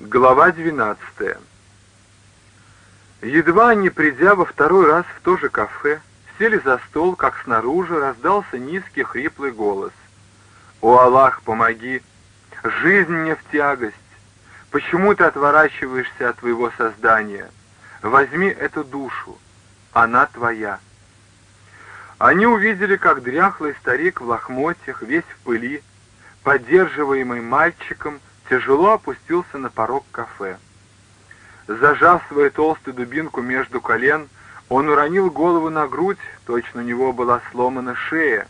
Глава 12 Едва не придя во второй раз в то же кафе, сели за стол, как снаружи раздался низкий хриплый голос. «О, Аллах, помоги! Жизнь мне в тягость! Почему ты отворачиваешься от твоего создания? Возьми эту душу, она твоя!» Они увидели, как дряхлый старик в лохмотьях, весь в пыли, поддерживаемый мальчиком, тяжело опустился на порог кафе. Зажав свою толстую дубинку между колен, он уронил голову на грудь, точно у него была сломана шея,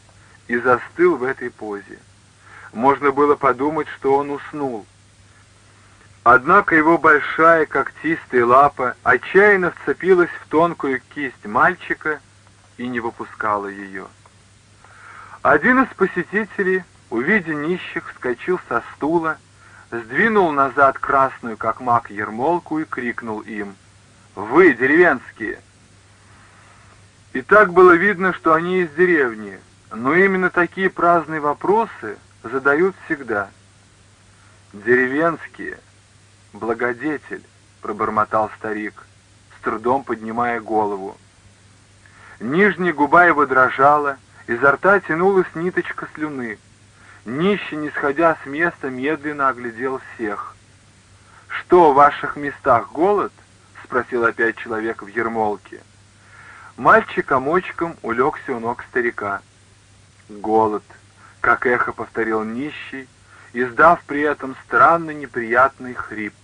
и застыл в этой позе. Можно было подумать, что он уснул. Однако его большая когтистая лапа отчаянно вцепилась в тонкую кисть мальчика и не выпускала ее. Один из посетителей, увидя нищих, вскочил со стула, сдвинул назад красную, как мак, ермолку и крикнул им «Вы, деревенские!» И так было видно, что они из деревни, но именно такие праздные вопросы задают всегда. «Деревенские, благодетель», — пробормотал старик, с трудом поднимая голову. Нижняя губа его дрожала, изо рта тянулась ниточка слюны — Нищий, не сходя с места, медленно оглядел всех. «Что, в ваших местах голод?» — спросил опять человек в ермолке. Мальчик комочком улегся у ног старика. «Голод!» — как эхо повторил нищий, издав при этом странный неприятный хрип.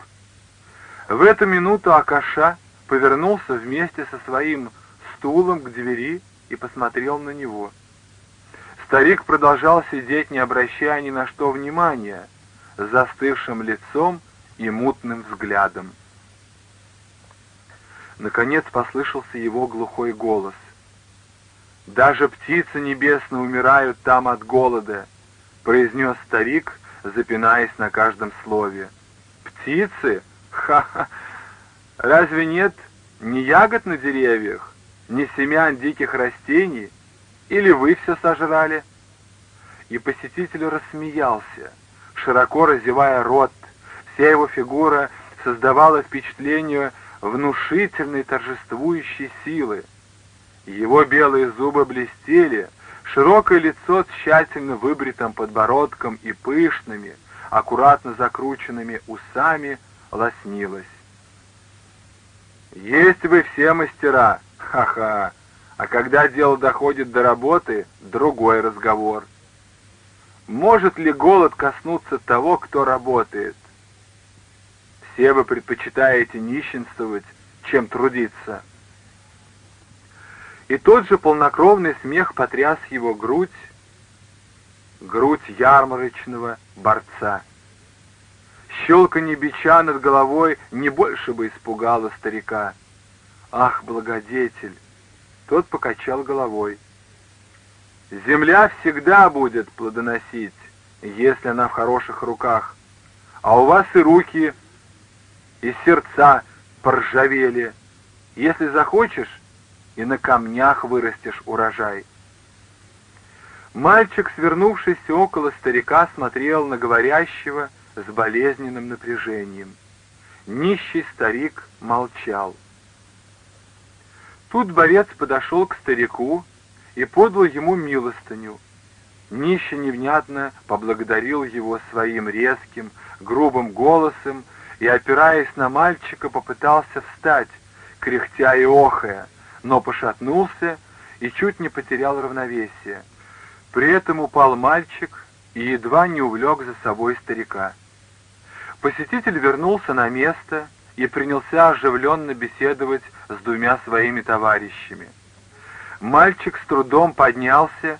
В эту минуту Акаша повернулся вместе со своим стулом к двери и посмотрел на него — Старик продолжал сидеть, не обращая ни на что внимания, застывшим лицом и мутным взглядом. Наконец послышался его глухой голос. «Даже птицы небесные умирают там от голода», — произнес старик, запинаясь на каждом слове. «Птицы? Ха-ха! Разве нет ни ягод на деревьях, ни семян диких растений, или вы все сожрали?» И посетитель рассмеялся, широко разевая рот. Вся его фигура создавала впечатление внушительной торжествующей силы. Его белые зубы блестели, широкое лицо с тщательно выбритым подбородком и пышными, аккуратно закрученными усами лоснилось. «Есть вы все мастера! Ха-ха! А когда дело доходит до работы, другой разговор. Может ли голод коснуться того, кто работает? Все вы предпочитаете нищенствовать, чем трудиться. И тот же полнокровный смех потряс его грудь, грудь ярмарочного борца. Щелканье бича над головой не больше бы испугало старика. Ах, благодетель! Тот покачал головой. «Земля всегда будет плодоносить, если она в хороших руках, а у вас и руки, и сердца поржавели. Если захочешь, и на камнях вырастешь урожай». Мальчик, свернувшийся около старика, смотрел на говорящего с болезненным напряжением. Нищий старик молчал. Тут борец подошел к старику и подал ему милостыню. Нищий невнятно поблагодарил его своим резким, грубым голосом и, опираясь на мальчика, попытался встать, кряхтя и охая, но пошатнулся и чуть не потерял равновесие. При этом упал мальчик и едва не увлек за собой старика. Посетитель вернулся на место и принялся оживленно беседовать с двумя своими товарищами. Мальчик с трудом поднялся,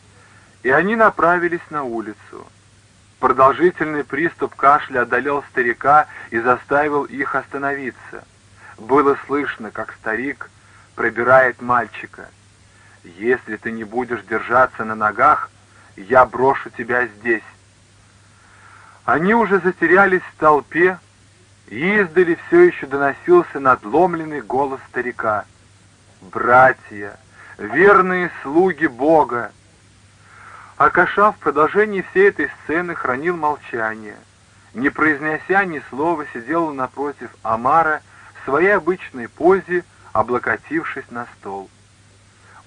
и они направились на улицу. Продолжительный приступ кашля одолел старика и заставил их остановиться. Было слышно, как старик пробирает мальчика. «Если ты не будешь держаться на ногах, я брошу тебя здесь». Они уже затерялись в толпе, Издали все еще доносился надломленный голос старика. «Братья, верные слуги Бога!» Акаша в продолжении всей этой сцены хранил молчание. не произнеся ни слова, сидела напротив Амара в своей обычной позе, облокотившись на стол.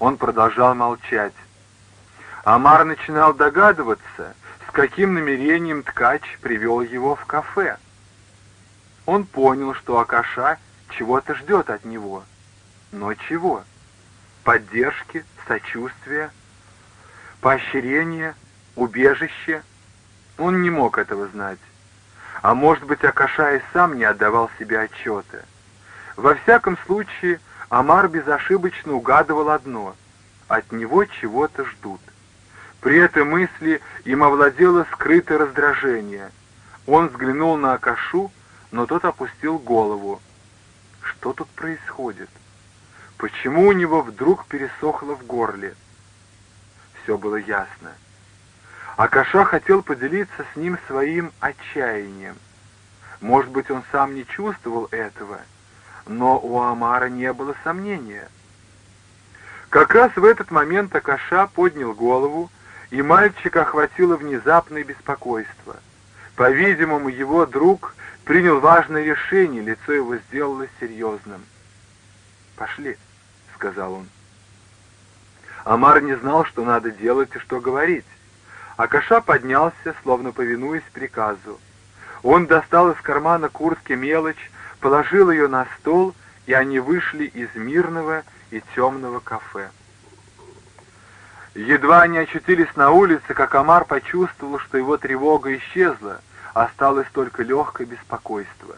Он продолжал молчать. Амар начинал догадываться, с каким намерением ткач привел его в кафе. Он понял, что Акаша чего-то ждет от него. Но чего? Поддержки, сочувствия, поощрения, убежища? Он не мог этого знать. А может быть, Акаша и сам не отдавал себе отчета. Во всяком случае, Амар безошибочно угадывал одно — от него чего-то ждут. При этой мысли им овладело скрытое раздражение. Он взглянул на Акашу, но тот опустил голову. Что тут происходит? Почему у него вдруг пересохло в горле? Все было ясно. Акаша хотел поделиться с ним своим отчаянием. Может быть, он сам не чувствовал этого, но у Амара не было сомнения. Как раз в этот момент Акаша поднял голову, и мальчика охватило внезапное беспокойство. По-видимому, его друг принял важное решение, лицо его сделалось серьезным. «Пошли», — сказал он. Амар не знал, что надо делать и что говорить. Акаша поднялся, словно повинуясь приказу. Он достал из кармана куртки мелочь, положил ее на стол, и они вышли из мирного и темного кафе. Едва они очутились на улице, как Амар почувствовал, что его тревога исчезла, осталось только легкое беспокойство.